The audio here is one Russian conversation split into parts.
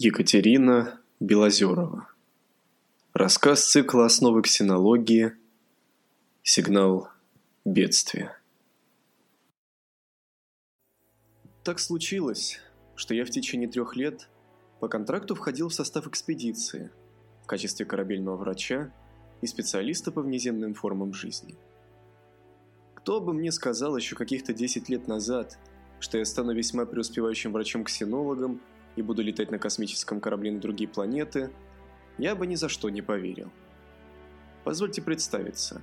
Екатерина Белозерова. Рассказ цикла «Основы ксенологии. Сигнал бедствия». Так случилось, что я в течение трех лет по контракту входил в состав экспедиции в качестве корабельного врача и специалиста по внеземным формам жизни. Кто бы мне сказал еще каких-то 10 лет назад, что я стану весьма преуспевающим врачом-ксенологом – и буду летать на космическом корабле на другие планеты, я бы ни за что не поверил. Позвольте представиться.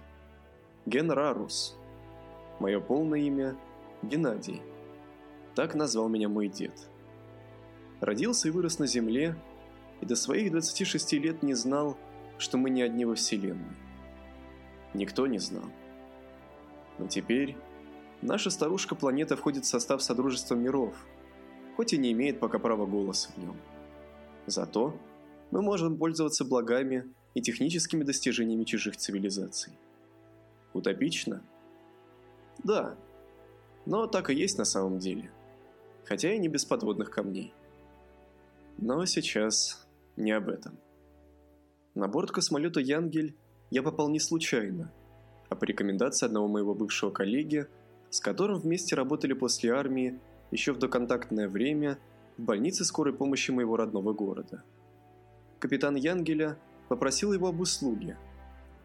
Ген Рарус. Мое полное имя – Геннадий. Так назвал меня мой дед. Родился и вырос на Земле, и до своих 26 лет не знал, что мы не одни во Вселенной. Никто не знал. Но теперь наша старушка-планета входит в состав Содружества миров – хоть и не имеет пока права голоса в нем. Зато мы можем пользоваться благами и техническими достижениями чужих цивилизаций. Утопично? Да, но так и есть на самом деле, хотя и не без подводных камней. Но сейчас не об этом. На борт космолета «Янгель» я попал не случайно, а по рекомендации одного моего бывшего коллеги, с которым вместе работали после армии еще в доконтактное время в больнице скорой помощи моего родного города. Капитан Янгеля попросил его об услуге,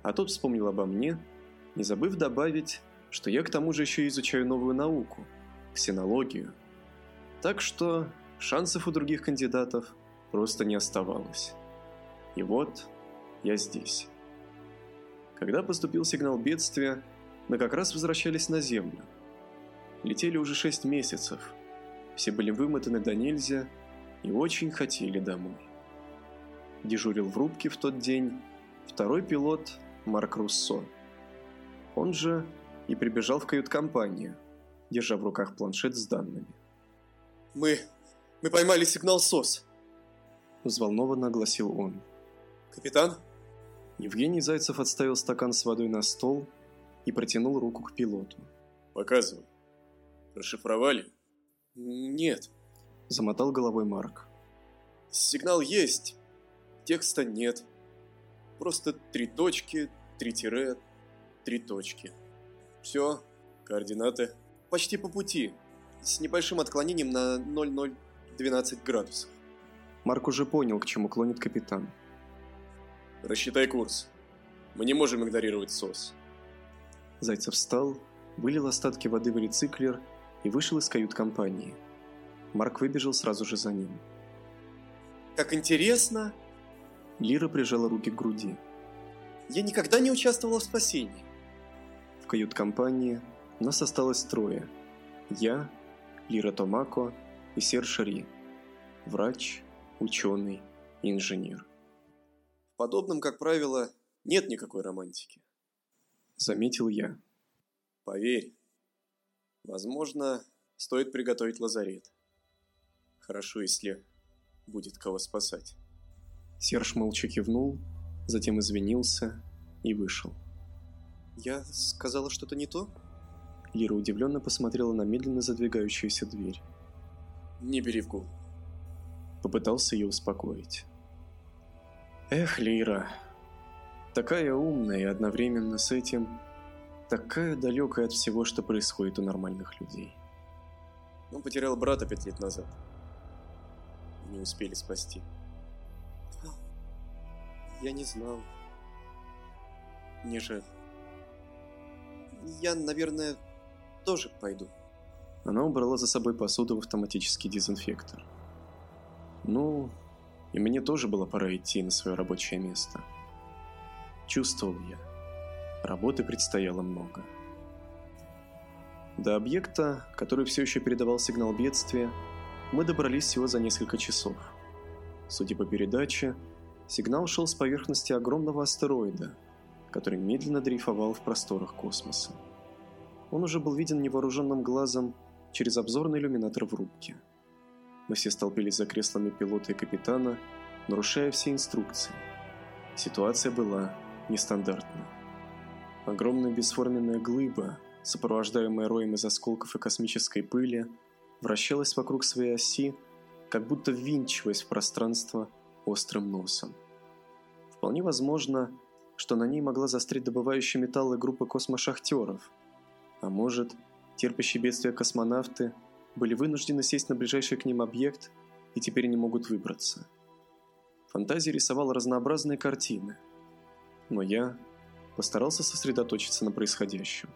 а тот вспомнил обо мне, не забыв добавить, что я к тому же еще изучаю новую науку – ксенологию. Так что шансов у других кандидатов просто не оставалось. И вот я здесь. Когда поступил сигнал бедствия, мы как раз возвращались на Землю. Летели уже шесть месяцев – все были вымотаны до нельзя и очень хотели домой. Дежурил в рубке в тот день второй пилот Марк Руссо. Он же и прибежал в кают-компанию, держа в руках планшет с данными. «Мы... мы поймали сигнал СОС!» Взволнованно огласил он. «Капитан?» Евгений Зайцев отставил стакан с водой на стол и протянул руку к пилоту. «Показывай. Расшифровали?» «Нет», – замотал головой Марк. «Сигнал есть, текста нет. Просто три точки, три тире, три точки. Все, координаты. Почти по пути, с небольшим отклонением на 0012 градусов». Марк уже понял, к чему клонит капитан. «Рассчитай курс. Мы не можем игнорировать СОС». Зайцев встал, вылил остатки воды в рециклер и вышел из кают-компании. Марк выбежал сразу же за ним. «Как интересно!» Лира прижала руки к груди. «Я никогда не участвовала в спасении!» В кают-компании нас осталось трое. Я, Лира Томако и Сер Шари. Врач, ученый и инженер. В подобном, как правило, нет никакой романтики. Заметил я. Поверь, Возможно, стоит приготовить лазарет. Хорошо, если будет кого спасать. Серж молча кивнул, затем извинился и вышел. «Я сказала что-то не то?» Лира удивленно посмотрела на медленно задвигающуюся дверь. «Не бери в голову». Попытался ее успокоить. «Эх, Лира, такая умная и одновременно с этим такая далекая от всего, что происходит у нормальных людей. Он потерял брата пять лет назад. Не успели спасти. Я не знал. Мне же... Я, наверное, тоже пойду. Она убрала за собой посуду в автоматический дезинфектор. Ну, и мне тоже было пора идти на свое рабочее место. Чувствовал я, Работы предстояло много. До объекта, который все еще передавал сигнал бедствия, мы добрались всего за несколько часов. Судя по передаче, сигнал шел с поверхности огромного астероида, который медленно дрейфовал в просторах космоса. Он уже был виден невооруженным глазом через обзорный иллюминатор в рубке. Мы все столпились за креслами пилота и капитана, нарушая все инструкции. Ситуация была нестандартной. Огромная бесформенная глыба, сопровождаемая роем из осколков и космической пыли, вращалась вокруг своей оси как будто ввинчиваясь в пространство острым носом. Вполне возможно, что на ней могла застрять добывающая металлы группа космошахтеров. А может, терпящие бедствия космонавты были вынуждены сесть на ближайший к ним объект и теперь не могут выбраться. Фантазия рисовала разнообразные картины, но я постарался сосредоточиться на происходящем.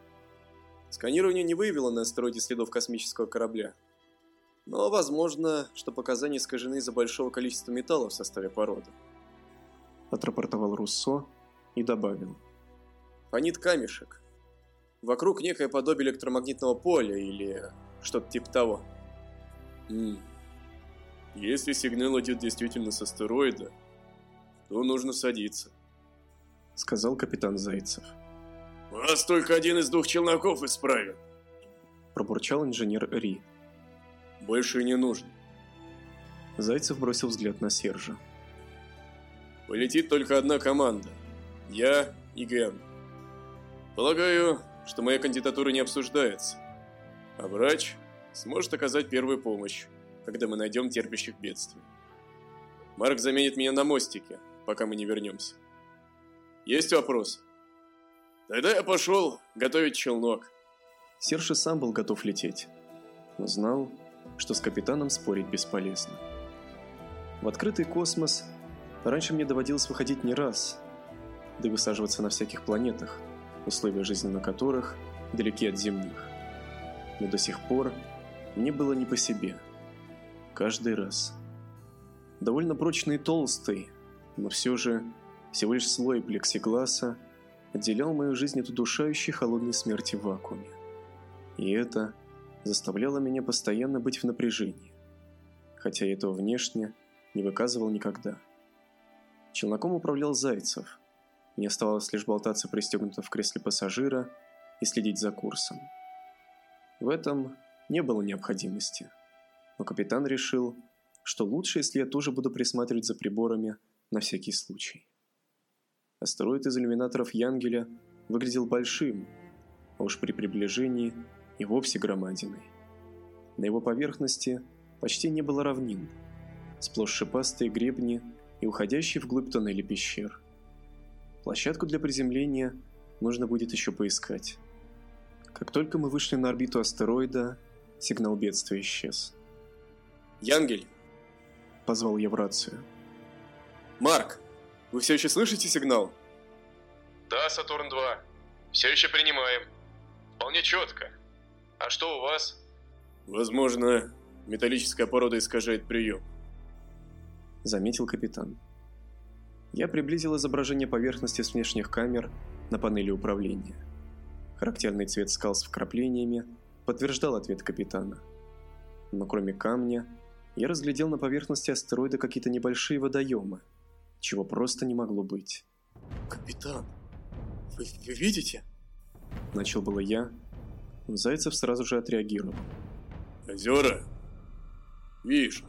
Сканирование не выявило на астероиде следов космического корабля. Но возможно, что показания искажены из-за большого количества металла в составе породы. Отрапортовал Руссо и добавил. Фонит камешек. Вокруг некое подобие электромагнитного поля или что-то типа того. М Если сигнал идет действительно с астероида, то нужно садиться. Сказал капитан Зайцев. «Вас только один из двух челноков исправен!» Пробурчал инженер Ри. «Больше не нужно!» Зайцев бросил взгляд на Сержа. «Полетит только одна команда. Я и Ген. Полагаю, что моя кандидатура не обсуждается. А врач сможет оказать первую помощь, когда мы найдем терпящих бедствий. Марк заменит меня на мостике, пока мы не вернемся. Есть вопросы?» Тогда я пошел готовить челнок. Серж и сам был готов лететь, но знал, что с капитаном спорить бесполезно. В открытый космос раньше мне доводилось выходить не раз, да и высаживаться на всяких планетах, условия жизни на которых далеки от земных. Но до сих пор мне было не по себе. Каждый раз. Довольно прочный и толстый, но все же всего лишь слой плексигласа – отделял мою жизнь от удушающей холодной смерти в вакууме. И это заставляло меня постоянно быть в напряжении, хотя я этого внешне не выказывал никогда. Челноком управлял Зайцев. Мне оставалось лишь болтаться пристегнуто в кресле пассажира и следить за курсом. В этом не было необходимости, но капитан решил, что лучше, если я тоже буду присматривать за приборами на всякий случай. Астероид из иллюминаторов Янгеля выглядел большим, а уж при приближении и вовсе громадиной. На его поверхности почти не было равнин, сплошь шипастые гребни и уходящие вглубь тоннели пещер. Площадку для приземления нужно будет еще поискать. Как только мы вышли на орбиту астероида, сигнал бедствия исчез. «Янгель!» – позвал я в рацию. «Марк!» Вы все еще слышите сигнал? Да, Сатурн-2. Все еще принимаем. Вполне четко. А что у вас? Возможно, металлическая порода искажает прием. Заметил капитан. Я приблизил изображение поверхности с внешних камер на панели управления. Характерный цвет скал с вкраплениями подтверждал ответ капитана. Но кроме камня, я разглядел на поверхности астероида какие-то небольшие водоемы – чего просто не могло быть. «Капитан, вы, вы видите?» Начал было я, но Зайцев сразу же отреагировал. «Озера? Вижу.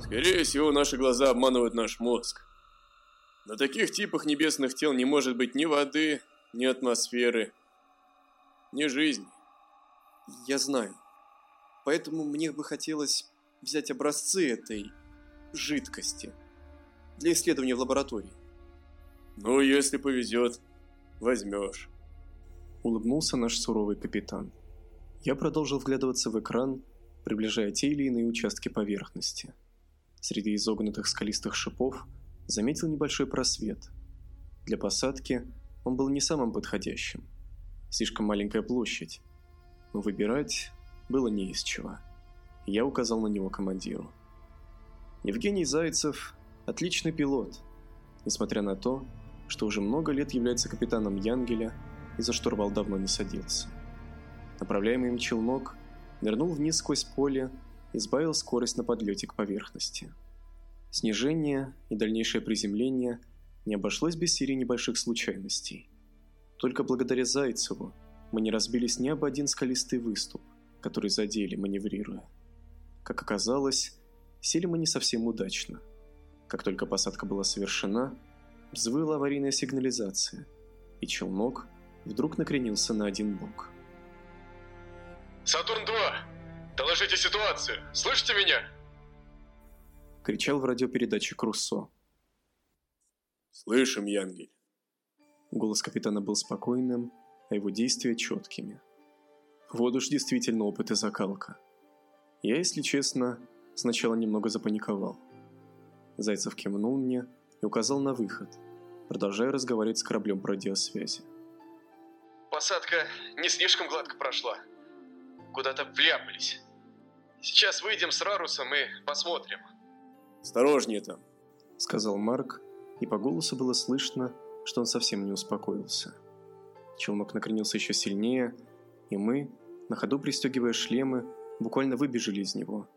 Скорее всего, наши глаза обманывают наш мозг. На таких типах небесных тел не может быть ни воды, ни атмосферы, ни жизни. Я знаю. Поэтому мне бы хотелось взять образцы этой жидкости – для исследования в лаборатории. Ну, если повезет, возьмешь. Улыбнулся наш суровый капитан. Я продолжил вглядываться в экран, приближая те или иные участки поверхности. Среди изогнутых скалистых шипов заметил небольшой просвет. Для посадки он был не самым подходящим. Слишком маленькая площадь. Но выбирать было не из чего. Я указал на него командиру. Евгений Зайцев Отличный пилот, несмотря на то, что уже много лет является капитаном Янгеля и за штурвал давно не садился. Направляемый им челнок нырнул вниз сквозь поле и сбавил скорость на подлете к поверхности. Снижение и дальнейшее приземление не обошлось без серии небольших случайностей. Только благодаря Зайцеву мы не разбились ни об один скалистый выступ, который задели, маневрируя. Как оказалось, сели мы не совсем удачно – как только посадка была совершена, взвыла аварийная сигнализация, и челнок вдруг накренился на один бок. «Сатурн-2! Доложите ситуацию! Слышите меня?» кричал в радиопередаче Руссо. «Слышим, Янгель!» Голос капитана был спокойным, а его действия четкими. Вот уж действительно опыт и закалка. Я, если честно, сначала немного запаниковал. Зайцев кивнул мне и указал на выход, продолжая разговаривать с кораблем по радиосвязи. Посадка не слишком гладко прошла. Куда-то вляпались. Сейчас выйдем с Рарусом и посмотрим. «Осторожнее там», — сказал Марк, и по голосу было слышно, что он совсем не успокоился. Челнок накренился еще сильнее, и мы, на ходу пристегивая шлемы, буквально выбежали из него.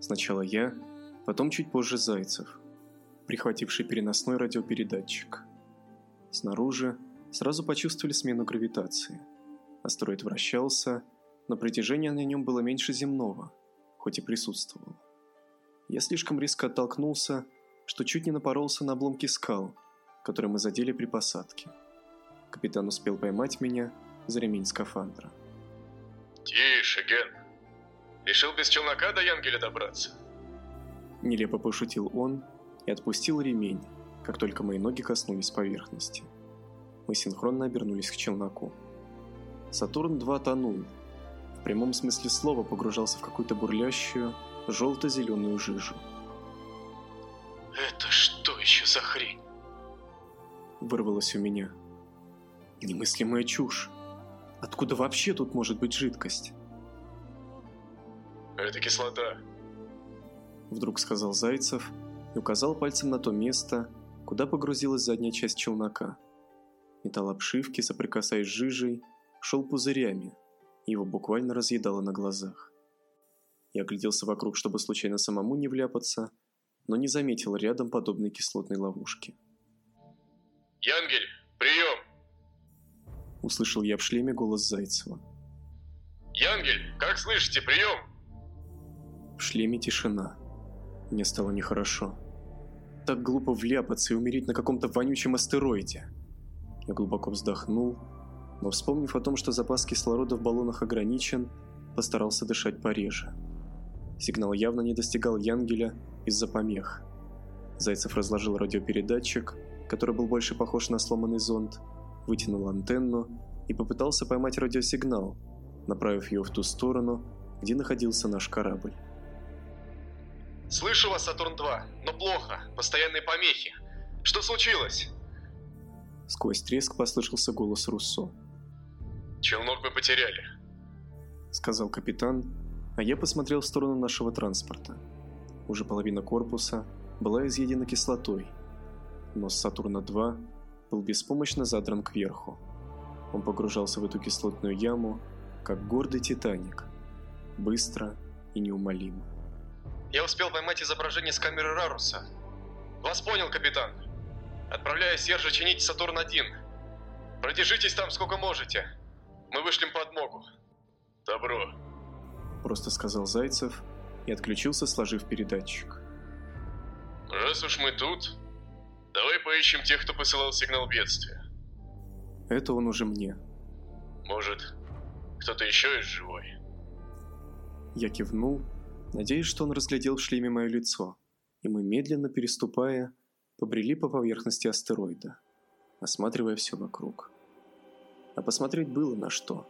Сначала я, потом чуть позже Зайцев, прихвативший переносной радиопередатчик. Снаружи сразу почувствовали смену гравитации. Астероид вращался, но притяжение на нем было меньше земного, хоть и присутствовало. Я слишком резко оттолкнулся, что чуть не напоролся на обломки скал, которые мы задели при посадке. Капитан успел поймать меня за ремень скафандра. «Тише, Ген. Решил без челнока до Янгеля добраться?» Нелепо пошутил он и отпустил ремень, как только мои ноги коснулись поверхности. Мы синхронно обернулись к челноку. Сатурн-2 тонул. В прямом смысле слова погружался в какую-то бурлящую, желто-зеленую жижу. «Это что еще за хрень?» Вырвалось у меня. Немыслимая чушь. Откуда вообще тут может быть жидкость? Это кислота. Вдруг сказал Зайцев и указал пальцем на то место, куда погрузилась задняя часть челнока. Металл обшивки, соприкасаясь с жижей, шел пузырями, его буквально разъедало на глазах. Я огляделся вокруг, чтобы случайно самому не вляпаться, но не заметил рядом подобной кислотной ловушки. «Янгель, прием!» Услышал я в шлеме голос Зайцева. «Янгель, как слышите, прием?» В шлеме тишина. Мне стало нехорошо. Так глупо вляпаться и умереть на каком-то вонючем астероиде. Я глубоко вздохнул, но вспомнив о том, что запас кислорода в баллонах ограничен, постарался дышать пореже. Сигнал явно не достигал Янгеля из-за помех. Зайцев разложил радиопередатчик, который был больше похож на сломанный зонд, вытянул антенну и попытался поймать радиосигнал, направив ее в ту сторону, где находился наш корабль. «Слышу вас, Сатурн-2, но плохо, постоянные помехи. Что случилось?» Сквозь треск послышался голос Руссо. «Челнок мы потеряли», — сказал капитан, а я посмотрел в сторону нашего транспорта. Уже половина корпуса была изъедена кислотой, но с Сатурна-2 был беспомощно задран кверху. Он погружался в эту кислотную яму, как гордый Титаник, быстро и неумолимо. «Я успел поймать изображение с камеры Раруса. Вас понял, капитан. Отправляю Сержа чинить Сатурн-1. Продержитесь там сколько можете. Мы вышлем подмогу. Добро. Просто сказал Зайцев и отключился, сложив передатчик. Раз уж мы тут, давай поищем тех, кто посылал сигнал бедствия. Это он уже мне. Может, кто-то еще есть живой? Я кивнул, надеясь, что он разглядел в шлеме мое лицо, и мы, медленно переступая, побрели по поверхности астероида, осматривая все вокруг. А посмотреть было на что.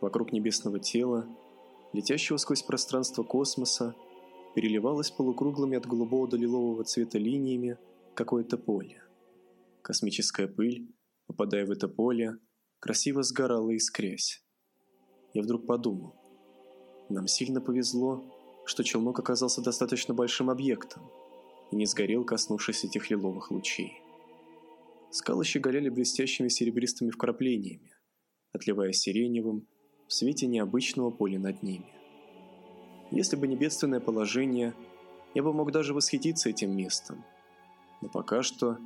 Вокруг небесного тела, летящего сквозь пространство космоса, переливалось полукруглыми от голубого до лилового цвета линиями какое-то поле. Космическая пыль, попадая в это поле, красиво сгорала искрясь. Я вдруг подумал, нам сильно повезло, что челнок оказался достаточно большим объектом и не сгорел, коснувшись этих лиловых лучей. Скалы щеголяли блестящими серебристыми вкраплениями, отливая сиреневым в свете необычного поля над ними. Если бы не бедственное положение, я бы мог даже восхититься этим местом. Но пока что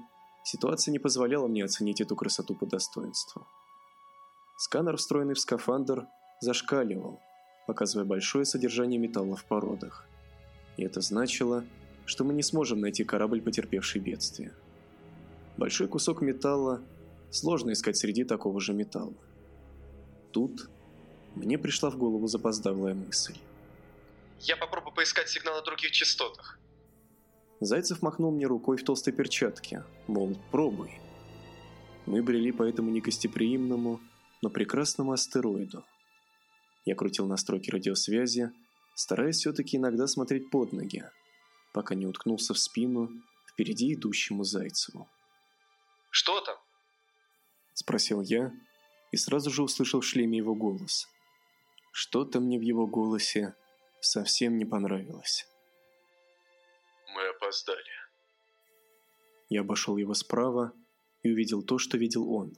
ситуация не позволяла мне оценить эту красоту по достоинству. Сканер, встроенный в скафандр, зашкаливал, показывая большое содержание металла в породах. И это значило, что мы не сможем найти корабль, потерпевший бедствие. Большой кусок металла сложно искать среди такого же металла. Тут мне пришла в голову запоздалая мысль. Я попробую поискать сигнал на других частотах. Зайцев махнул мне рукой в толстой перчатке, мол, пробуй. Мы брели по этому негостеприимному, но прекрасному астероиду. Я крутил настройки радиосвязи, стараясь все-таки иногда смотреть под ноги, пока не уткнулся в спину впереди идущему Зайцеву. «Что там?» – спросил я и сразу же услышал в шлеме его голос. Что-то мне в его голосе совсем не понравилось. «Мы опоздали». Я обошел его справа и увидел то, что видел он.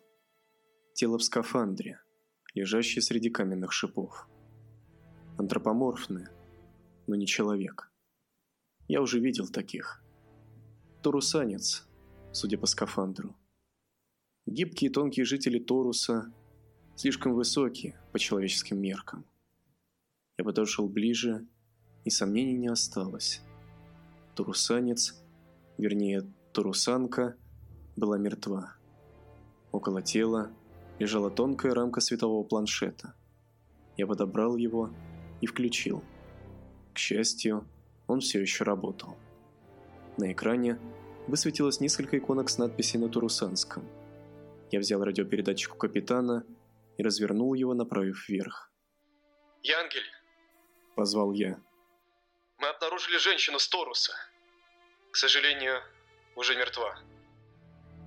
Тело в скафандре, лежащее среди каменных шипов. Антропоморфное, но не человек. Я уже видел таких. Торусанец, судя по скафандру. Гибкие и тонкие жители Торуса слишком высокие по человеческим меркам. Я подошел ближе, и сомнений не осталось. Турусанец, вернее, Турусанка, была мертва. Около тела лежала тонкая рамка светового планшета. Я подобрал его и включил. К счастью, он все еще работал. На экране высветилось несколько иконок с надписью на турусанском. Я взял радиопередатчик у капитана и развернул его, направив вверх. «Янгель!» – позвал я. «Мы обнаружили женщину с Торуса. К сожалению, уже мертва.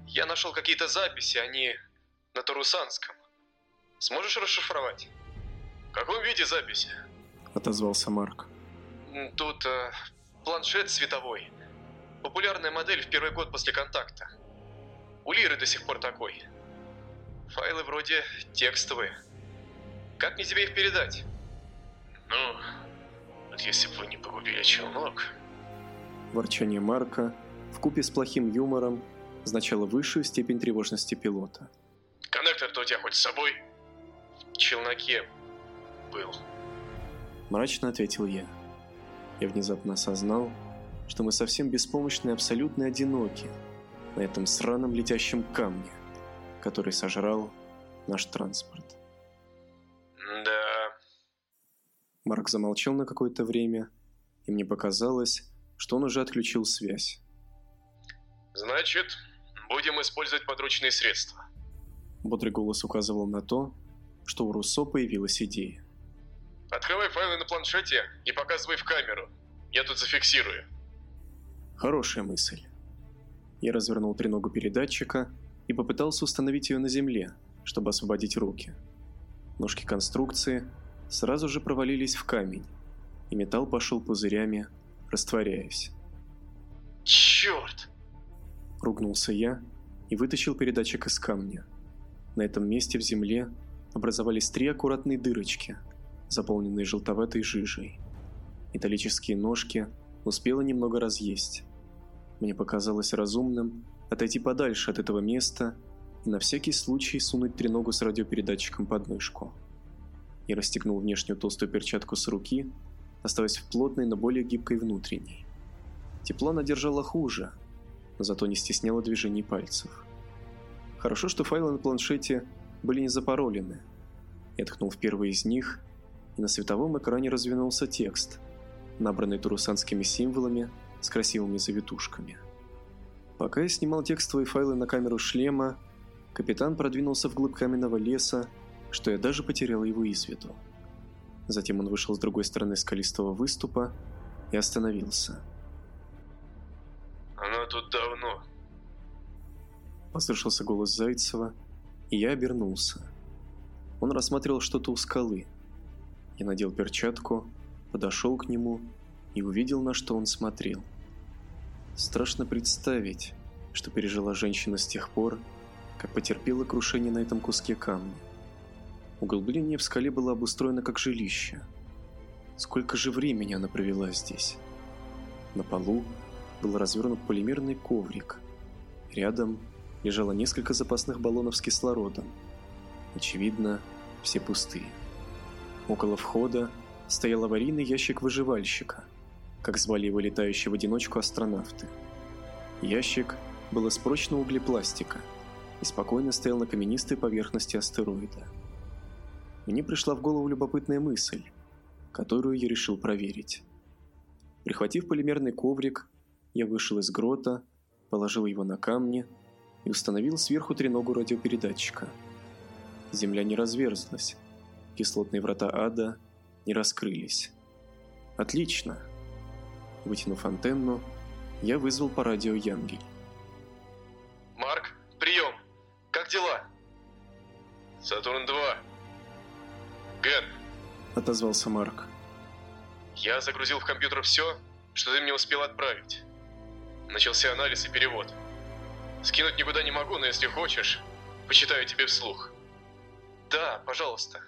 Я нашел какие-то записи, они на Торусанском. Сможешь расшифровать?» «В каком виде записи?» – отозвался Марк. «Тут э, планшет световой. Популярная модель в первый год после контакта. У Лиры до сих пор такой. Файлы вроде текстовые. Как мне тебе их передать? Ну, вот если бы вы не погубили челнок... Ворчание Марка, в купе с плохим юмором, означало высшую степень тревожности пилота. Коннектор-то у тебя хоть с собой? В челноке был. Мрачно ответил я. Я внезапно осознал, что мы совсем беспомощны и абсолютно одиноки на этом сраном летящем камне – который сожрал наш транспорт. Да. Марк замолчал на какое-то время, и мне показалось, что он уже отключил связь. Значит, будем использовать подручные средства. Бодрый голос указывал на то, что у Руссо появилась идея. Открывай файлы на планшете и показывай в камеру. Я тут зафиксирую. Хорошая мысль. Я развернул треногу передатчика и попытался установить ее на земле, чтобы освободить руки. Ножки конструкции сразу же провалились в камень, и металл пошел пузырями, растворяясь. «Черт!» Ругнулся я и вытащил передатчик из камня. На этом месте в земле образовались три аккуратные дырочки, заполненные желтоватой жижей. Металлические ножки успела немного разъесть. Мне показалось разумным отойти подальше от этого места и на всякий случай сунуть треногу с радиопередатчиком под мышку. Я расстегнул внешнюю толстую перчатку с руки, оставаясь в плотной, но более гибкой внутренней. Тепло она держала хуже, но зато не стесняла движений пальцев. Хорошо, что файлы на планшете были не запаролены. Я ткнул в первый из них, и на световом экране развернулся текст, набранный турусанскими символами с красивыми завитушками. Пока я снимал текстовые файлы на камеру шлема, капитан продвинулся вглубь каменного леса, что я даже потерял его из виду. Затем он вышел с другой стороны скалистого выступа и остановился. «Она тут давно», Послышался голос Зайцева, и я обернулся. Он рассматривал что-то у скалы. Я надел перчатку, подошел к нему и увидел, на что он смотрел. Страшно представить, что пережила женщина с тех пор, как потерпела крушение на этом куске камня. Углубление в скале было обустроено как жилище. Сколько же времени она провела здесь? На полу был развернут полимерный коврик. Рядом лежало несколько запасных баллонов с кислородом. Очевидно, все пустые. Около входа стоял аварийный ящик выживальщика – как звали его летающие в одиночку астронавты. Ящик был из прочного углепластика и спокойно стоял на каменистой поверхности астероида. Мне пришла в голову любопытная мысль, которую я решил проверить. Прихватив полимерный коврик, я вышел из грота, положил его на камни и установил сверху треногу радиопередатчика. Земля не разверзлась, кислотные врата ада не раскрылись. Отлично. Вытянув антенну, я вызвал по радио Янгель. Марк, прием! Как дела? Сатурн-2. Ген. Отозвался Марк. Я загрузил в компьютер все, что ты мне успел отправить. Начался анализ и перевод. Скинуть никуда не могу, но если хочешь, почитаю тебе вслух. Да, пожалуйста.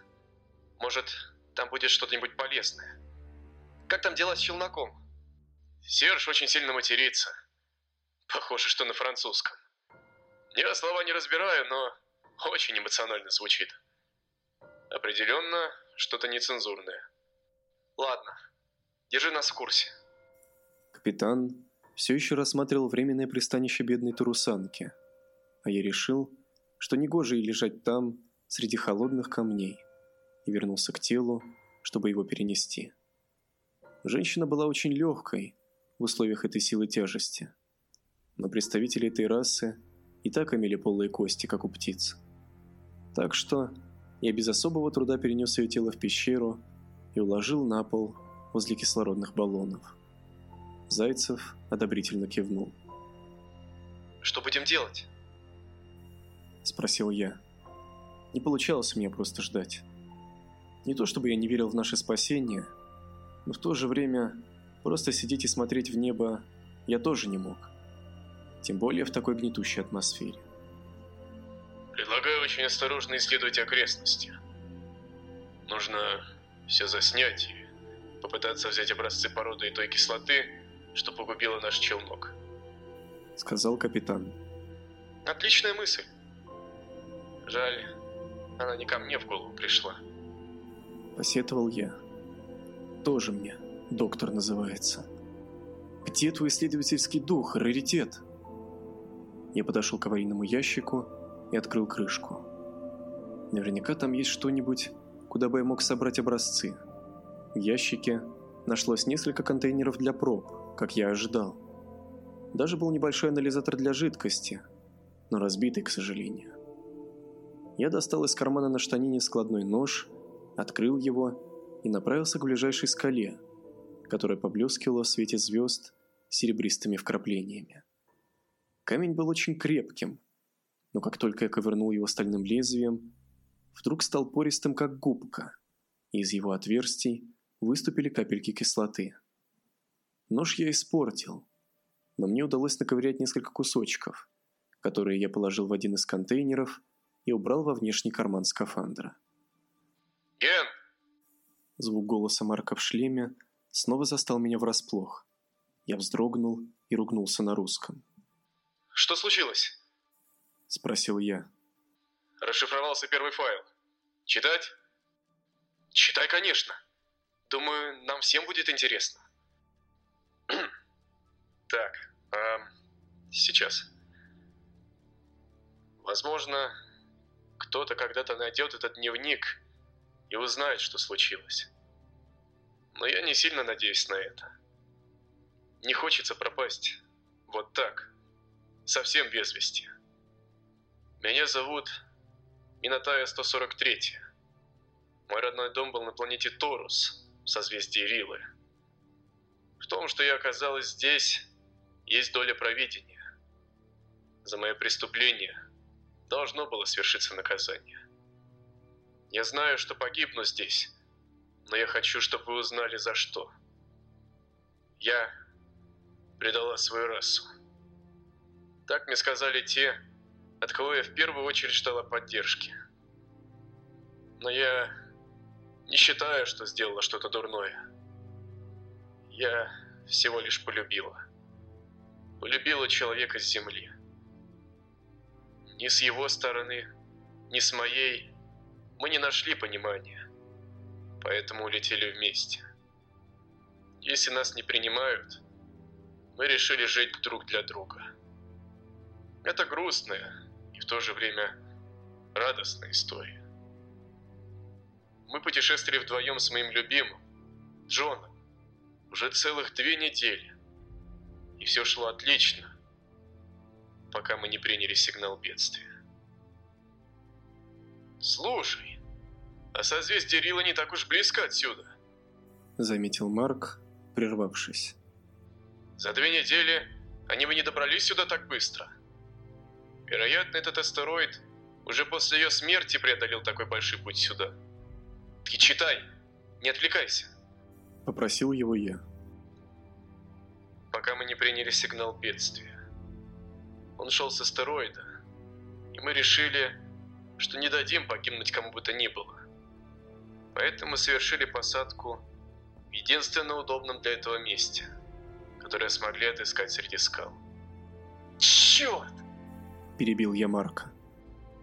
Может, там будет что-нибудь полезное. Как там дела с челноком? Серж очень сильно матерится. Похоже, что на французском. Я слова не разбираю, но очень эмоционально звучит. Определенно, что-то нецензурное. Ладно, держи нас в курсе. Капитан все еще рассматривал временное пристанище бедной Турусанки, а я решил, что негоже ей лежать там, среди холодных камней, и вернулся к телу, чтобы его перенести. Женщина была очень легкой в условиях этой силы тяжести, но представители этой расы и так имели полые кости, как у птиц. Так что я без особого труда перенес ее тело в пещеру и уложил на пол возле кислородных баллонов. Зайцев одобрительно кивнул. «Что будем делать?» Спросил я. Не получалось у меня просто ждать. Не то чтобы я не верил в наше спасение, но в то же время просто сидеть и смотреть в небо я тоже не мог. Тем более в такой гнетущей атмосфере. Предлагаю очень осторожно исследовать окрестности. Нужно все заснять и попытаться взять образцы породы и той кислоты, что погубила наш челнок. Сказал капитан. Отличная мысль. Жаль, она не ко мне в голову пришла. Посетовал я. Тоже мне доктор называется. Где твой исследовательский дух, раритет? Я подошел к аварийному ящику и открыл крышку. Наверняка там есть что-нибудь, куда бы я мог собрать образцы. В ящике нашлось несколько контейнеров для проб, как я ожидал. Даже был небольшой анализатор для жидкости, но разбитый, к сожалению. Я достал из кармана на штанине складной нож открыл его и направился к ближайшей скале, которая поблескивала в свете звезд серебристыми вкраплениями. Камень был очень крепким, но как только я ковырнул его стальным лезвием, вдруг стал пористым, как губка, и из его отверстий выступили капельки кислоты. Нож я испортил, но мне удалось наковырять несколько кусочков, которые я положил в один из контейнеров и убрал во внешний карман скафандра. Ген! Звук голоса Марка в шлеме снова застал меня врасплох. Я вздрогнул и ругнулся на русском. Что случилось? Спросил я. Расшифровался первый файл. Читать? Читай, конечно. Думаю, нам всем будет интересно. так, а, сейчас. Возможно, кто-то когда-то найдет этот дневник и узнает, что случилось. Но я не сильно надеюсь на это. Не хочется пропасть вот так, совсем без вести. Меня зовут Минатая 143. Мой родной дом был на планете Торус, в созвездии Рилы. В том, что я оказалась здесь, есть доля провидения. За мое преступление должно было свершиться наказание. Я знаю, что погибну здесь, но я хочу, чтобы вы узнали за что. Я предала свою расу. Так мне сказали те, от кого я в первую очередь ждала поддержки. Но я не считаю, что сделала что-то дурное. Я всего лишь полюбила. Полюбила человека с земли. Ни с его стороны, ни с моей мы не нашли понимания, поэтому улетели вместе. Если нас не принимают, мы решили жить друг для друга. Это грустная и в то же время радостная история. Мы путешествовали вдвоем с моим любимым, Джоном, уже целых две недели. И все шло отлично, пока мы не приняли сигнал бедствия. Слушай, а созвездие Рила не так уж близко отсюда. Заметил Марк, прервавшись. За две недели они бы не добрались сюда так быстро. Вероятно, этот астероид уже после ее смерти преодолел такой большой путь сюда. Ты читай, не отвлекайся. Попросил его я. Пока мы не приняли сигнал бедствия. Он шел с астероида, и мы решили, что не дадим погибнуть кому бы то ни было. Поэтому совершили посадку в единственно удобном для этого месте, которое смогли отыскать среди скал. Черт! Перебил я Марка.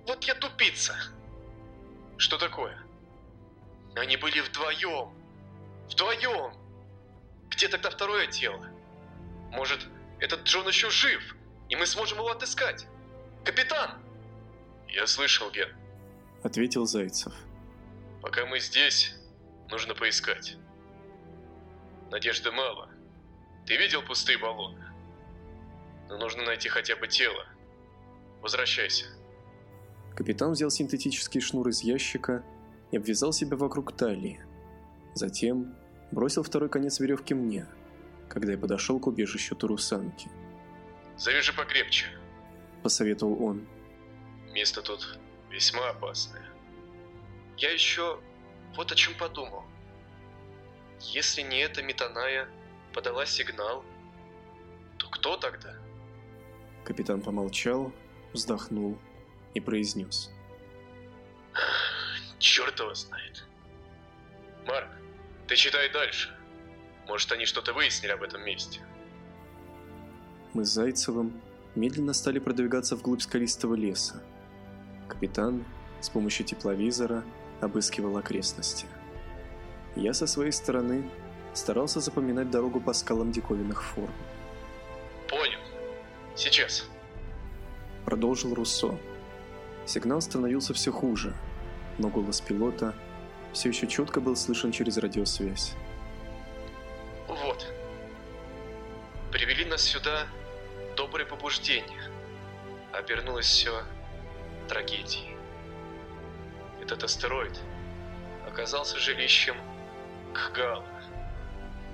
Вот я тупица. Что такое? Они были вдвоем. Вдвоем. Где тогда второе тело? Может, этот Джон еще жив, и мы сможем его отыскать? Капитан! Я слышал, Ген. Ответил Зайцев. Пока мы здесь, нужно поискать. Надежды мало. Ты видел пустые баллоны? Но нужно найти хотя бы тело. Возвращайся. Капитан взял синтетический шнур из ящика и обвязал себя вокруг талии. Затем бросил второй конец веревки мне, когда я подошел к убежищу Турусанки. «Завяжи покрепче», – посоветовал он. «Место тут весьма опасное». «Я еще вот о чем подумал. Если не эта Метаная подала сигнал, то кто тогда?» Капитан помолчал, вздохнул и произнес. Черт его знает. Марк, ты читай дальше. Может, они что-то выяснили об этом месте. Мы с Зайцевым медленно стали продвигаться вглубь скалистого леса. Капитан с помощью тепловизора обыскивал окрестности. Я со своей стороны старался запоминать дорогу по скалам диковинных форм. Понял. Сейчас. Продолжил Руссо. Сигнал становился все хуже, но голос пилота все еще четко был слышен через радиосвязь. Вот. Привели нас сюда добрые побуждения. Обернулось все трагедией. Этот астероид оказался жилищем Кхгала.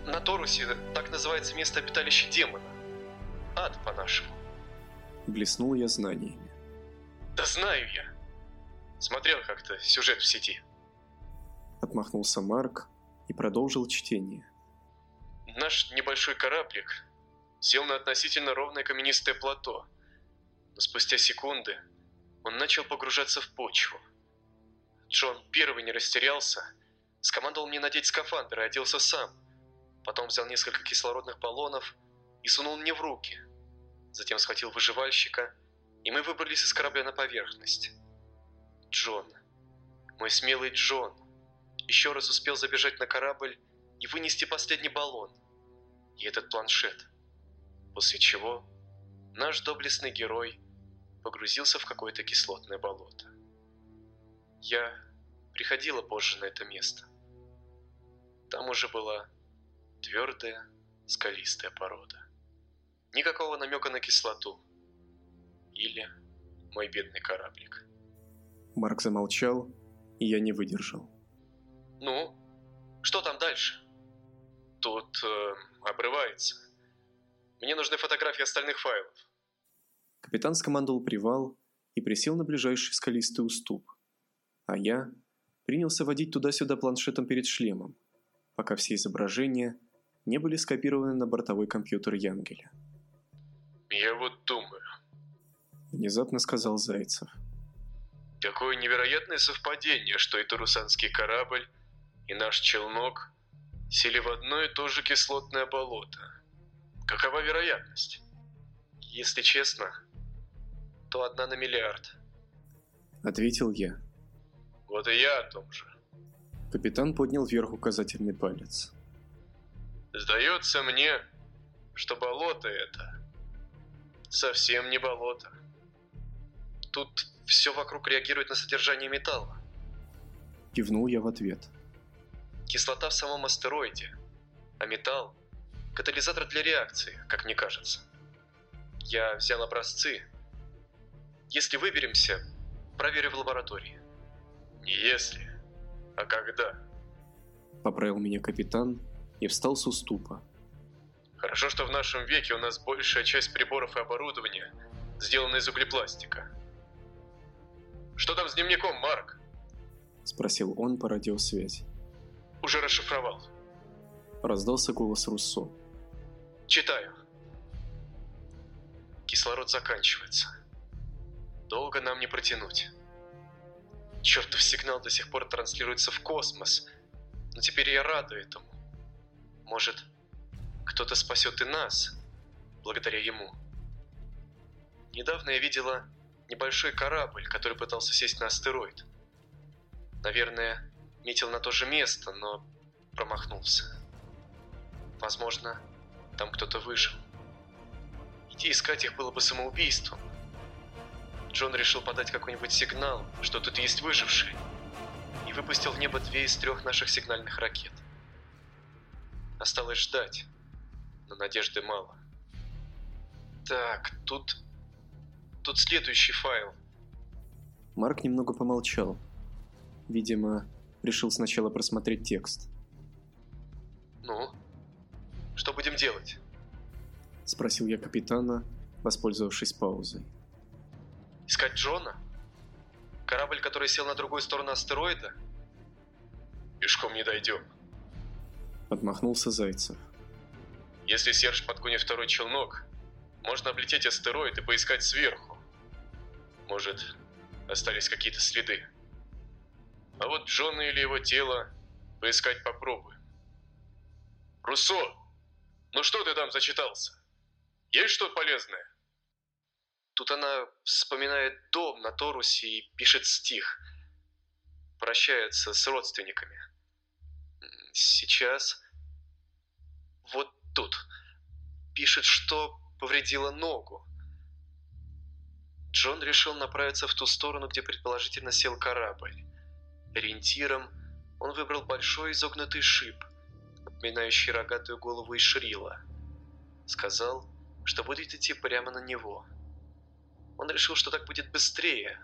На Торусе так называется место обиталища демона. Ад по-нашему. Блеснул я знаниями. Да знаю я. Смотрел как-то сюжет в сети. Отмахнулся Марк и продолжил чтение. Наш небольшой кораблик сел на относительно ровное каменистое плато, но спустя секунды он начал погружаться в почву. Джон первый не растерялся, скомандовал мне надеть скафандр и оделся сам. Потом взял несколько кислородных баллонов и сунул мне в руки. Затем схватил выживальщика, и мы выбрались из корабля на поверхность. Джон, мой смелый Джон, еще раз успел забежать на корабль и вынести последний баллон. И этот планшет. После чего наш доблестный герой погрузился в какое-то кислотное болото. Я приходила позже на это место. Там уже была твердая, скалистая порода. Никакого намека на кислоту. Или мой бедный кораблик. Марк замолчал, и я не выдержал. Ну, что там дальше? Тут э, обрывается. Мне нужны фотографии остальных файлов. Капитан скомандовал привал и присел на ближайший скалистый уступ. А я принялся водить туда-сюда планшетом перед шлемом, пока все изображения не были скопированы на бортовой компьютер Янгеля. «Я вот думаю», — внезапно сказал Зайцев. «Какое невероятное совпадение, что и Тарусанский корабль, и наш челнок сели в одно и то же кислотное болото. Какова вероятность? Если честно, то одна на миллиард. Ответил я. Вот и я о том же. Капитан поднял вверх указательный палец. Сдается мне, что болото это совсем не болото. Тут все вокруг реагирует на содержание металла. Кивнул я в ответ. Кислота в самом астероиде, а металл Катализатор для реакции, как мне кажется. Я взял образцы. Если выберемся, проверю в лаборатории. Не если, а когда. Поправил меня капитан и встал с уступа. Хорошо, что в нашем веке у нас большая часть приборов и оборудования сделана из углепластика. Что там с дневником, Марк? Спросил он по радиосвязи. Уже расшифровал. Раздался голос Руссо. Читаю. Кислород заканчивается. Долго нам не протянуть. Чертов сигнал до сих пор транслируется в космос. Но теперь я раду этому. Может, кто-то спасет и нас, благодаря ему. Недавно я видела небольшой корабль, который пытался сесть на астероид. Наверное, метил на то же место, но промахнулся. Возможно, там кто-то выжил. Идти искать их было бы самоубийством. Джон решил подать какой-нибудь сигнал, что тут есть выжившие, и выпустил в небо две из трех наших сигнальных ракет. Осталось ждать, но надежды мало. Так, тут... Тут следующий файл. Марк немного помолчал. Видимо, решил сначала просмотреть текст. Ну? Что будем делать? Спросил я капитана, воспользовавшись паузой. Искать Джона? Корабль, который сел на другую сторону астероида? Пешком не дойдем. Отмахнулся Зайцев. Если Серж подгонит второй челнок, можно облететь астероид и поискать сверху. Может, остались какие-то следы. А вот Джона или его тело поискать попробуем. Руссо, ну что ты там зачитался? Есть что-то полезное? Тут она вспоминает дом на Торусе и пишет стих. Прощается с родственниками. Сейчас... Вот тут. Пишет, что повредила ногу. Джон решил направиться в ту сторону, где предположительно сел корабль. Ориентиром он выбрал большой изогнутый шип, напоминающий рогатую голову Ишрила. Сказал, что будет идти прямо на него. Он решил, что так будет быстрее.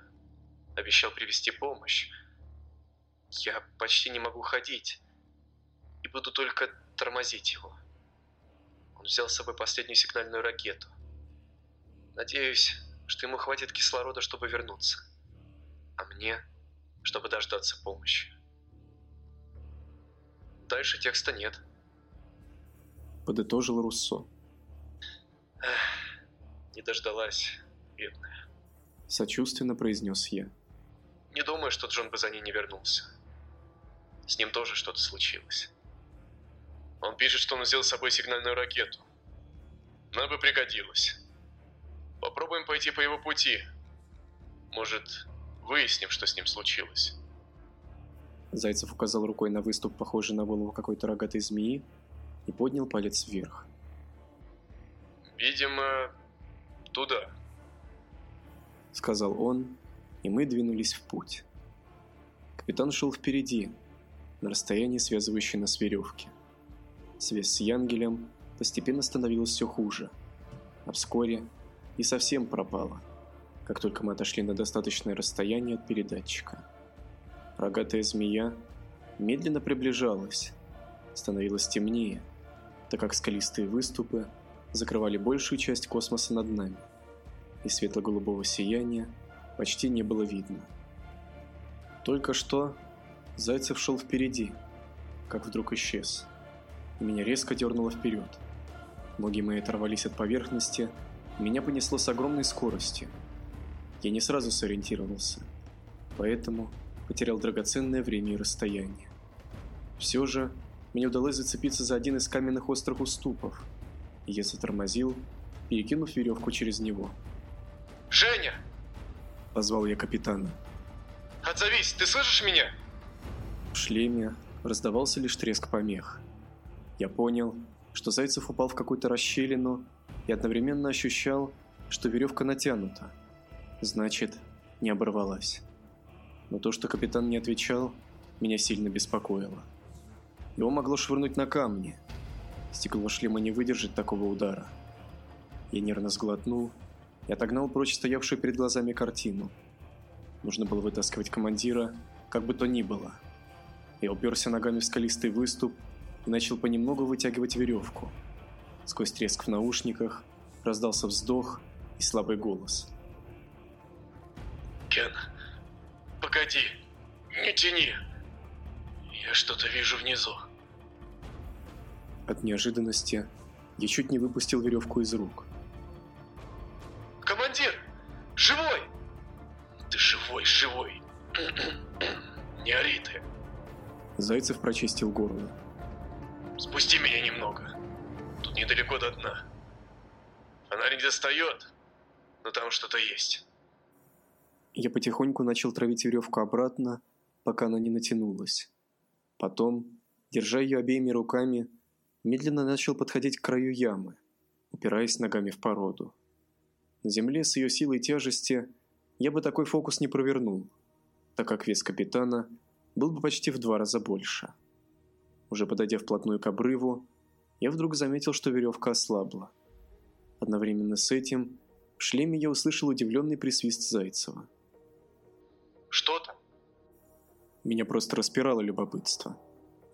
Обещал привести помощь. Я почти не могу ходить. И буду только тормозить его. Он взял с собой последнюю сигнальную ракету. Надеюсь, что ему хватит кислорода, чтобы вернуться. А мне, чтобы дождаться помощи. Дальше текста нет. Подытожил Руссо. Не дождалась, бедная. Сочувственно произнес я. Не думаю, что Джон бы за ней не вернулся. С ним тоже что-то случилось. Он пишет, что он взял с собой сигнальную ракету. Нам бы пригодилось. Попробуем пойти по его пути. Может, выясним, что с ним случилось. Зайцев указал рукой на выступ, похожий на голову какой-то рогатой змеи, и поднял палец вверх. Видимо, туда. Сказал он, и мы двинулись в путь. Капитан шел впереди, на расстоянии связывающей нас веревки. Связь с Янгелем постепенно становилась все хуже, а вскоре и совсем пропала, как только мы отошли на достаточное расстояние от передатчика. Рогатая змея медленно приближалась, становилось темнее, так как скалистые выступы закрывали большую часть космоса над нами, и светло-голубого сияния почти не было видно. Только что Зайцев шел впереди, как вдруг исчез, и меня резко дернуло вперед. Ноги мои оторвались от поверхности, меня понесло с огромной скоростью. Я не сразу сориентировался, поэтому потерял драгоценное время и расстояние. Все же мне удалось зацепиться за один из каменных острых уступов, и я затормозил, перекинув веревку через него. «Женя!» – позвал я капитана. «Отзовись, ты слышишь меня?» В шлеме раздавался лишь треск помех. Я понял, что Зайцев упал в какую-то расщелину и одновременно ощущал, что веревка натянута. Значит, не оборвалась. Но то, что капитан не отвечал, меня сильно беспокоило. Его могло швырнуть на камни. Стекло шлема не выдержит такого удара. Я нервно сглотнул и отогнал прочь стоявшую перед глазами картину. Нужно было вытаскивать командира, как бы то ни было. Я уперся ногами в скалистый выступ и начал понемногу вытягивать веревку. Сквозь треск в наушниках раздался вздох и слабый голос. «Кен, погоди, не тяни. Я что-то вижу внизу». От неожиданности я чуть не выпустил веревку из рук. «Командир! Живой!» «Ты живой, живой! Не ори ты!» Зайцев прочистил горло. «Спусти меня немного. Тут недалеко до дна. Фонарь не достает, но там что-то есть». Я потихоньку начал травить веревку обратно, пока она не натянулась. Потом, держа ее обеими руками, медленно начал подходить к краю ямы, упираясь ногами в породу. На земле с ее силой тяжести я бы такой фокус не провернул, так как вес капитана был бы почти в два раза больше. Уже подойдя вплотную к обрыву, я вдруг заметил, что веревка ослабла. Одновременно с этим в шлеме я услышал удивленный присвист Зайцева. «Что там?» Меня просто распирало любопытство,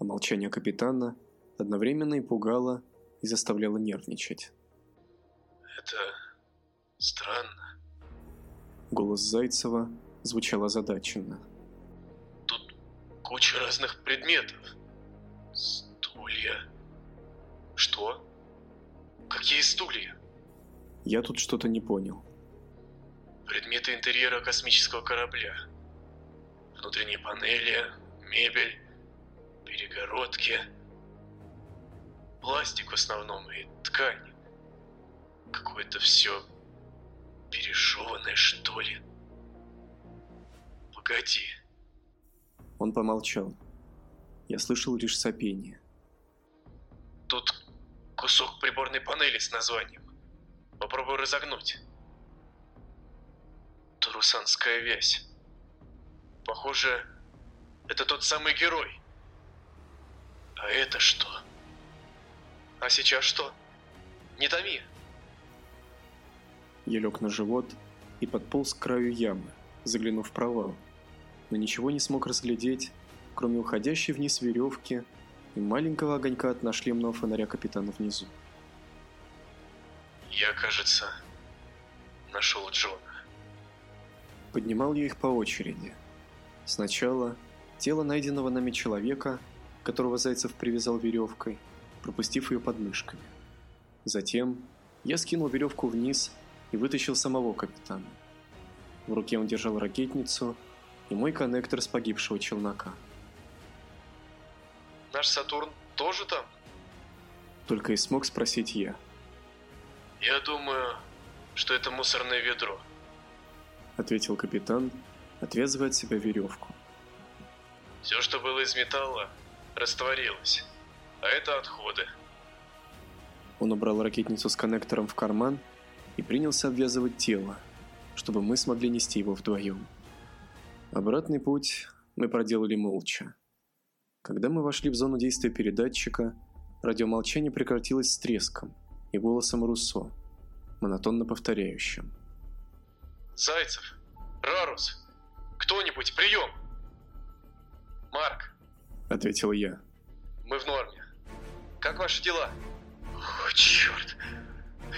а молчание капитана одновременно и пугало, и заставляло нервничать. «Это странно». Голос Зайцева звучал озадаченно. «Тут куча разных предметов. Стулья. Что? Какие стулья?» Я тут что-то не понял. Предметы интерьера космического корабля. Внутренние панели, мебель, перегородки. Пластик в основном и ткань. Какое-то все пережеванное, что ли. Погоди. Он помолчал. Я слышал лишь сопение. Тут кусок приборной панели с названием. Попробуй разогнуть. Турусанская вязь. Похоже, это тот самый герой. А это что? А сейчас что? Не томи. Я лег на живот и подполз к краю ямы, заглянув в провал, но ничего не смог разглядеть, кроме уходящей вниз веревки и маленького огонька от нашлемного фонаря капитана внизу. Я, кажется, нашел Джона. Поднимал я их по очереди. Сначала тело найденного нами человека, которого Зайцев привязал веревкой, пропустив ее под мышками. Затем я скинул веревку вниз и вытащил самого капитана. В руке он держал ракетницу и мой коннектор с погибшего челнока. Наш Сатурн тоже там? Только и смог спросить я. Я думаю, что это мусорное ведро. Ответил капитан, отвязывая от себя веревку. Все, что было из металла, растворилось. А это отходы. Он убрал ракетницу с коннектором в карман и принялся обвязывать тело, чтобы мы смогли нести его вдвоем. Обратный путь мы проделали молча. Когда мы вошли в зону действия передатчика, радиомолчание прекратилось с треском и голосом Руссо, монотонно повторяющим. «Зайцев! Рарус! Кто-нибудь, прием!» «Марк!» — ответил я. «Мы в норме. Как ваши дела?» «О, черт!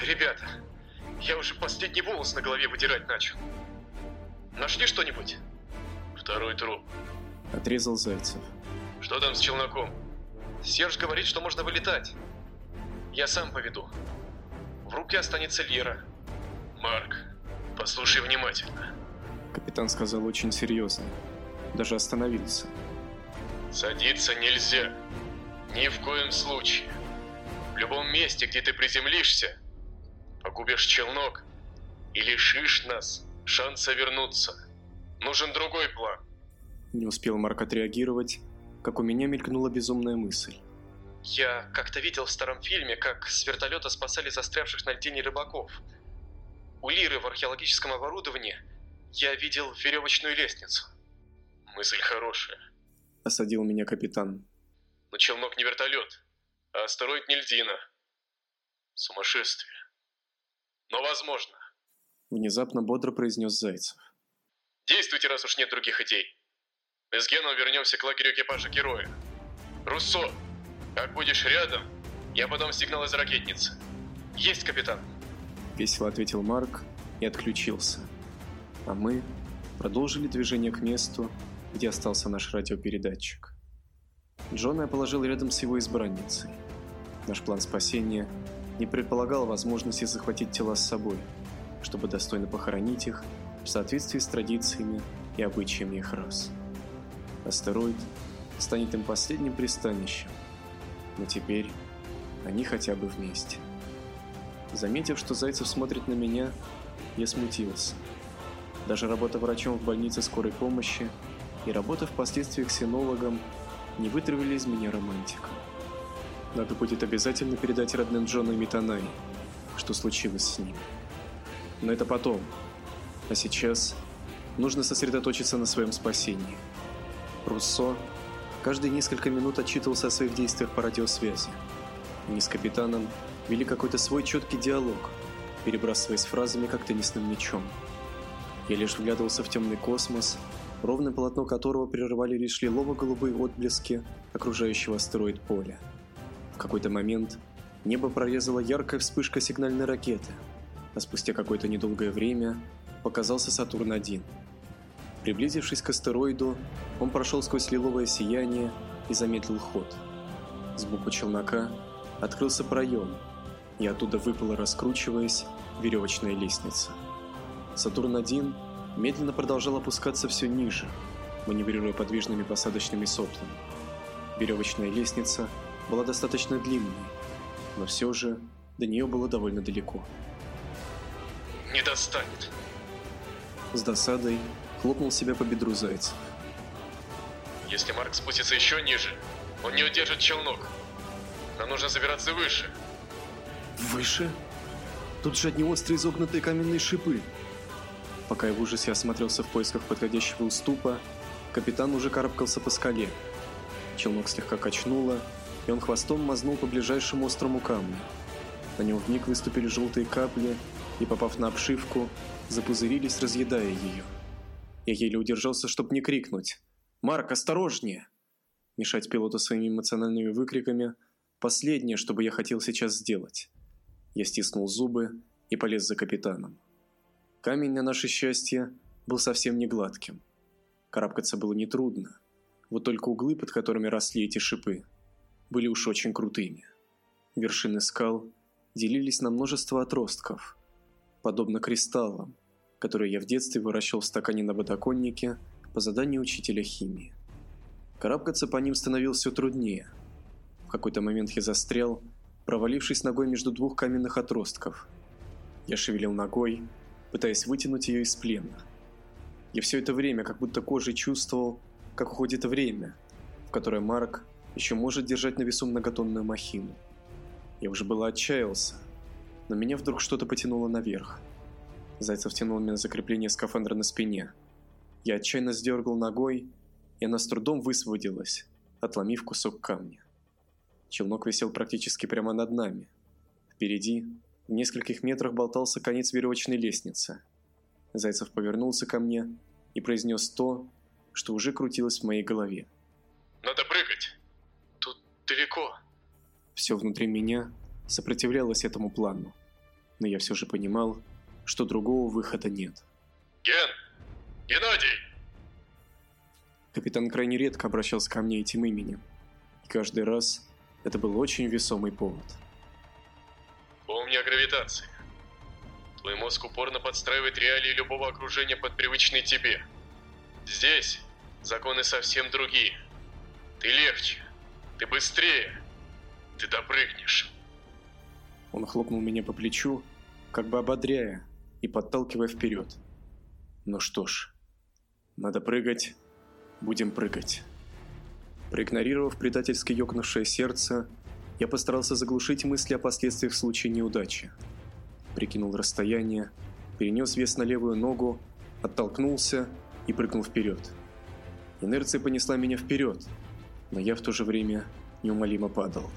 Ребята, я уже последний волос на голове вытирать начал. Нашли что-нибудь?» «Второй труп», — отрезал Зайцев. «Что там с челноком?» «Серж говорит, что можно вылетать. Я сам поведу. В руке останется Лера. Марк, послушай внимательно». Капитан сказал очень серьезно. Даже остановился. «Садиться нельзя. Ни в коем случае. В любом месте, где ты приземлишься, погубишь челнок и лишишь нас шанса вернуться. Нужен другой план. Не успел Марк отреагировать, как у меня мелькнула безумная мысль. Я как-то видел в старом фильме, как с вертолета спасали застрявших на льдине рыбаков. У Лиры в археологическом оборудовании я видел веревочную лестницу. Мысль хорошая. Осадил меня капитан. Но челнок не вертолет. а астероид Нильдина. Сумасшествие. Но возможно. Внезапно бодро произнес Зайцев. Действуйте, раз уж нет других идей. Мы с Геном вернемся к лагерю экипажа героя. Руссо, как будешь рядом, я подам сигнал из ракетницы. Есть, капитан. Весело ответил Марк и отключился. А мы продолжили движение к месту, где остался наш радиопередатчик. Джона я положил рядом с его избранницей. Наш план спасения не предполагал возможности захватить тела с собой, чтобы достойно похоронить их в соответствии с традициями и обычаями их рас. Астероид станет им последним пристанищем, но теперь они хотя бы вместе. Заметив, что Зайцев смотрит на меня, я смутился. Даже работа врачом в больнице скорой помощи и работа впоследствии ксенологом не вытравили из меня романтика. Надо будет обязательно передать родным Джону и Митанай, что случилось с ним. Но это потом. А сейчас нужно сосредоточиться на своем спасении. Руссо каждые несколько минут отчитывался о своих действиях по радиосвязи. Они с капитаном вели какой-то свой четкий диалог, перебрасываясь фразами как теннисным мячом. Я лишь вглядывался в темный космос, ровное полотно которого прерывали лишь лилово-голубые отблески окружающего астероид поля. В какой-то момент небо прорезала яркая вспышка сигнальной ракеты, а спустя какое-то недолгое время показался Сатурн-1. Приблизившись к астероиду, он прошел сквозь лиловое сияние и замедлил ход. Сбоку челнока открылся проем, и оттуда выпала, раскручиваясь, веревочная лестница. Сатурн-1 медленно продолжал опускаться все ниже, маневрируя подвижными посадочными соплами. Веревочная лестница была достаточно длинной, но все же до нее было довольно далеко. Не достанет. С досадой хлопнул себя по бедру зайцев. Если Марк спустится еще ниже, он не удержит челнок. Нам нужно забираться выше. Выше? Тут же одни острые изогнутые каменные шипы. Пока я в ужасе осмотрелся в поисках подходящего уступа, капитан уже карабкался по скале. Челнок слегка качнуло, и он хвостом мазнул по ближайшему острому камню. На нем вмиг выступили желтые капли, и, попав на обшивку, запузырились, разъедая ее. Я еле удержался, чтобы не крикнуть. «Марк, осторожнее!» Мешать пилоту своими эмоциональными выкриками – последнее, что бы я хотел сейчас сделать. Я стиснул зубы и полез за капитаном. Камень, на наше счастье, был совсем не гладким. Карабкаться было нетрудно. Вот только углы, под которыми росли эти шипы, были уж очень крутыми. Вершины скал делились на множество отростков, подобно кристаллам, которые я в детстве выращивал в стакане на подоконнике по заданию учителя химии. Карабкаться по ним становилось все труднее. В какой-то момент я застрял, провалившись ногой между двух каменных отростков. Я шевелил ногой, пытаясь вытянуть ее из плена. Я все это время как будто кожей чувствовал, как уходит время, в которое Марк еще может держать на весу многотонную махину. Я уже было отчаялся, но меня вдруг что-то потянуло наверх. Зайцев тянул меня за крепление скафандра на спине. Я отчаянно сдергал ногой, и она с трудом высвободилась, отломив кусок камня. Челнок висел практически прямо над нами. Впереди, в нескольких метрах болтался конец веревочной лестницы. Зайцев повернулся ко мне и произнес то, что уже крутилось в моей голове. Надо прыгать. Тут далеко. Все внутри меня сопротивлялось этому плану, но я все же понимал, что другого выхода нет. Ген! Геннадий! Капитан крайне редко обращался ко мне этим именем, и каждый раз это был очень весомый повод. О гравитации. Твой мозг упорно подстраивает реалии любого окружения под привычные тебе. Здесь законы совсем другие. Ты легче, ты быстрее, ты допрыгнешь. Он хлопнул меня по плечу, как бы ободряя и подталкивая вперед. Ну что ж, надо прыгать, будем прыгать. Проигнорировав предательски ёкнувшее сердце, я постарался заглушить мысли о последствиях в случае неудачи. Прикинул расстояние, перенес вес на левую ногу, оттолкнулся и прыгнул вперед. Инерция понесла меня вперед, но я в то же время неумолимо падал.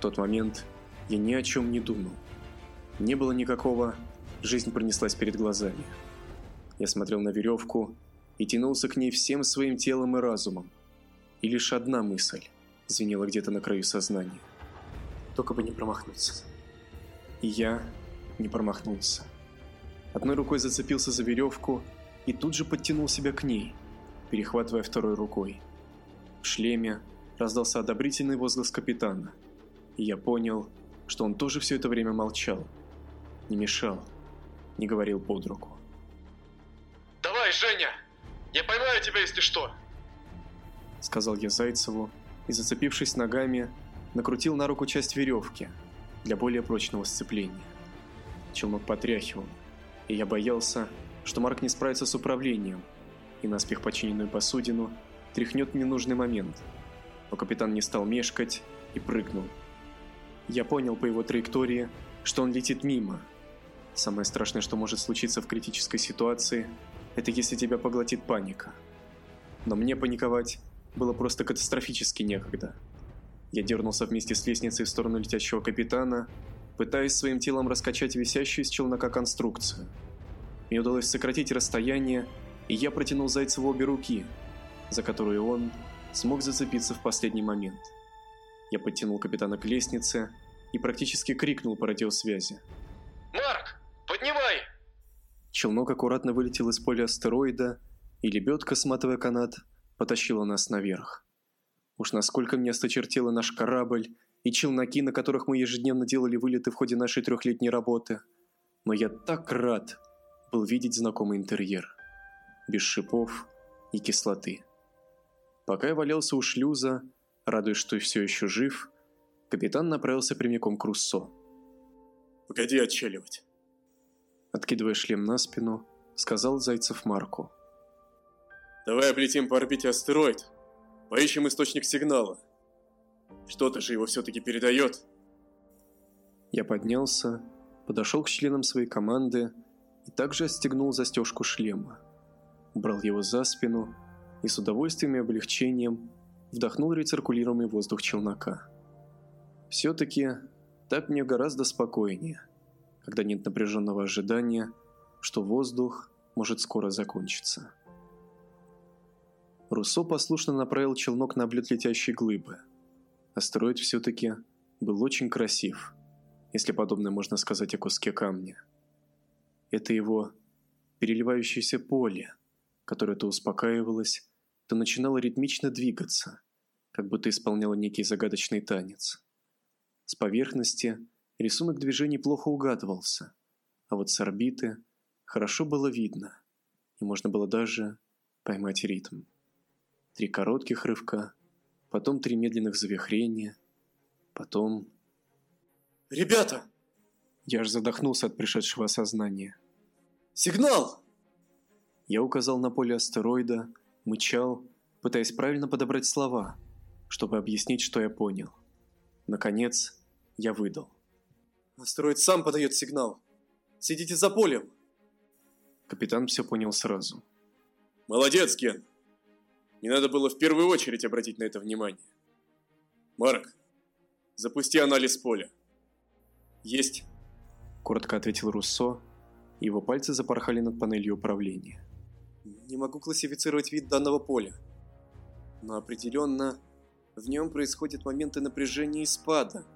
тот момент я ни о чем не думал. Не было никакого Жизнь пронеслась перед глазами. Я смотрел на веревку и тянулся к ней всем своим телом и разумом. И лишь одна мысль звенела где-то на краю сознания. Только бы не промахнуться. И я не промахнулся. Одной рукой зацепился за веревку и тут же подтянул себя к ней, перехватывая второй рукой. В шлеме раздался одобрительный возглас капитана, и я понял, что он тоже все это время молчал, не мешал не говорил под руку. «Давай, Женя! Я поймаю тебя, если что!» Сказал я Зайцеву и, зацепившись ногами, накрутил на руку часть веревки для более прочного сцепления. Челнок потряхивал, и я боялся, что Марк не справится с управлением, и наспех починенную посудину тряхнет в ненужный момент. Но капитан не стал мешкать и прыгнул. Я понял по его траектории, что он летит мимо – Самое страшное, что может случиться в критической ситуации, это если тебя поглотит паника. Но мне паниковать было просто катастрофически некогда. Я дернулся вместе с лестницей в сторону летящего капитана, пытаясь своим телом раскачать висящую из челнока конструкцию. Мне удалось сократить расстояние, и я протянул Зайцеву обе руки, за которые он смог зацепиться в последний момент. Я подтянул капитана к лестнице и практически крикнул по радиосвязи. «Марк, Поднимай!» Челнок аккуратно вылетел из поля астероида, и лебедка, сматывая канат, потащила нас наверх. Уж насколько мне осточертела наш корабль и челноки, на которых мы ежедневно делали вылеты в ходе нашей трехлетней работы. Но я так рад был видеть знакомый интерьер. Без шипов и кислоты. Пока я валялся у шлюза, радуясь, что все еще жив, капитан направился прямиком к Руссо. «Погоди отчаливать откидывая шлем на спину, сказал Зайцев Марку. «Давай облетим по орбите астероид, поищем источник сигнала. Что-то же его все-таки передает». Я поднялся, подошел к членам своей команды и также отстегнул застежку шлема. Убрал его за спину и с удовольствием и облегчением вдохнул рециркулируемый воздух челнока. Все-таки так мне гораздо спокойнее – когда нет напряженного ожидания, что воздух может скоро закончиться. Руссо послушно направил челнок на облет летящей глыбы. Астероид все-таки был очень красив, если подобное можно сказать о куске камня. Это его переливающееся поле, которое то успокаивалось, то начинало ритмично двигаться, как будто исполняло некий загадочный танец. С поверхности Рисунок движений плохо угадывался, а вот с орбиты хорошо было видно, и можно было даже поймать ритм. Три коротких рывка, потом три медленных завихрения, потом... «Ребята!» Я аж задохнулся от пришедшего осознания. «Сигнал!» Я указал на поле астероида, мычал, пытаясь правильно подобрать слова, чтобы объяснить, что я понял. Наконец, я выдал. Астероид сам подает сигнал. Следите за полем. Капитан все понял сразу. Молодец, Ген. Не надо было в первую очередь обратить на это внимание. Марк, запусти анализ поля. Есть. Коротко ответил Руссо. Его пальцы запорхали над панелью управления. Не могу классифицировать вид данного поля. Но определенно в нем происходят моменты напряжения и спада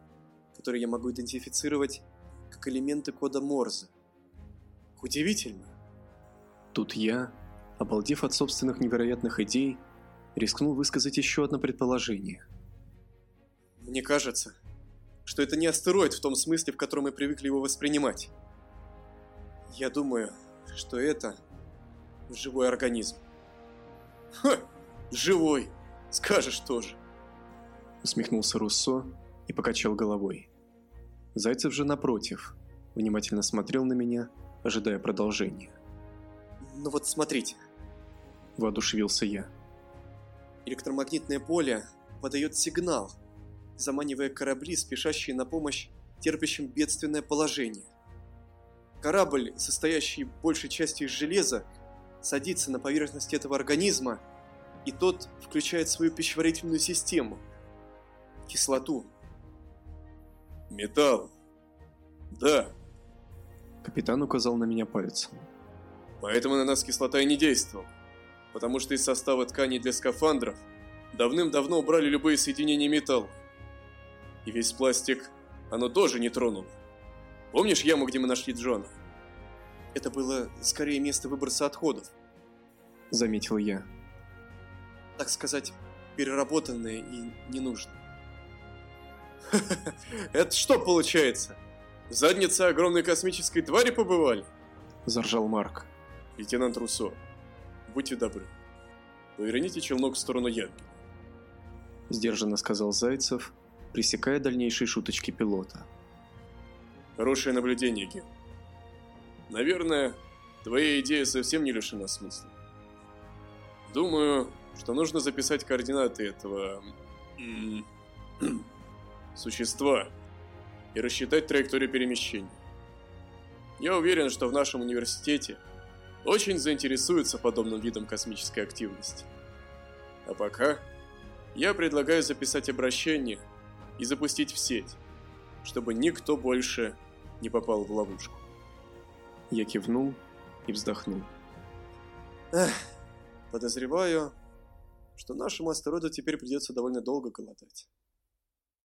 которые я могу идентифицировать как элементы кода Морзе. Удивительно. Тут я, обалдев от собственных невероятных идей, рискнул высказать еще одно предположение. Мне кажется, что это не астероид в том смысле, в котором мы привыкли его воспринимать. Я думаю, что это живой организм. Ха, живой, скажешь тоже. Усмехнулся Руссо и покачал головой. Зайцев же, напротив, внимательно смотрел на меня, ожидая продолжения. «Ну вот смотрите», – воодушевился я. «Электромагнитное поле подает сигнал, заманивая корабли, спешащие на помощь терпящим бедственное положение. Корабль, состоящий большей частью из железа, садится на поверхность этого организма, и тот включает свою пищеварительную систему – кислоту – Металл. Да. Капитан указал на меня пальцем. Поэтому на нас кислота и не действовала. Потому что из состава тканей для скафандров давным-давно убрали любые соединения металла. И весь пластик оно тоже не тронуло. Помнишь яму, где мы нашли Джона? Это было скорее место выброса отходов. Заметил я. Так сказать, переработанное и ненужное. Это что получается? В заднице огромной космической твари побывали? Заржал Марк. Лейтенант Руссо, будьте добры. Поверните челнок в сторону Янки. Сдержанно сказал Зайцев, пресекая дальнейшие шуточки пилота. Хорошее наблюдение, Ген. Наверное, твоя идея совсем не лишена смысла. Думаю, что нужно записать координаты этого... существа и рассчитать траекторию перемещения. Я уверен, что в нашем университете очень заинтересуются подобным видом космической активности. А пока я предлагаю записать обращение и запустить в сеть, чтобы никто больше не попал в ловушку. Я кивнул и вздохнул. Эх, подозреваю, что нашему астероиду теперь придется довольно долго голодать.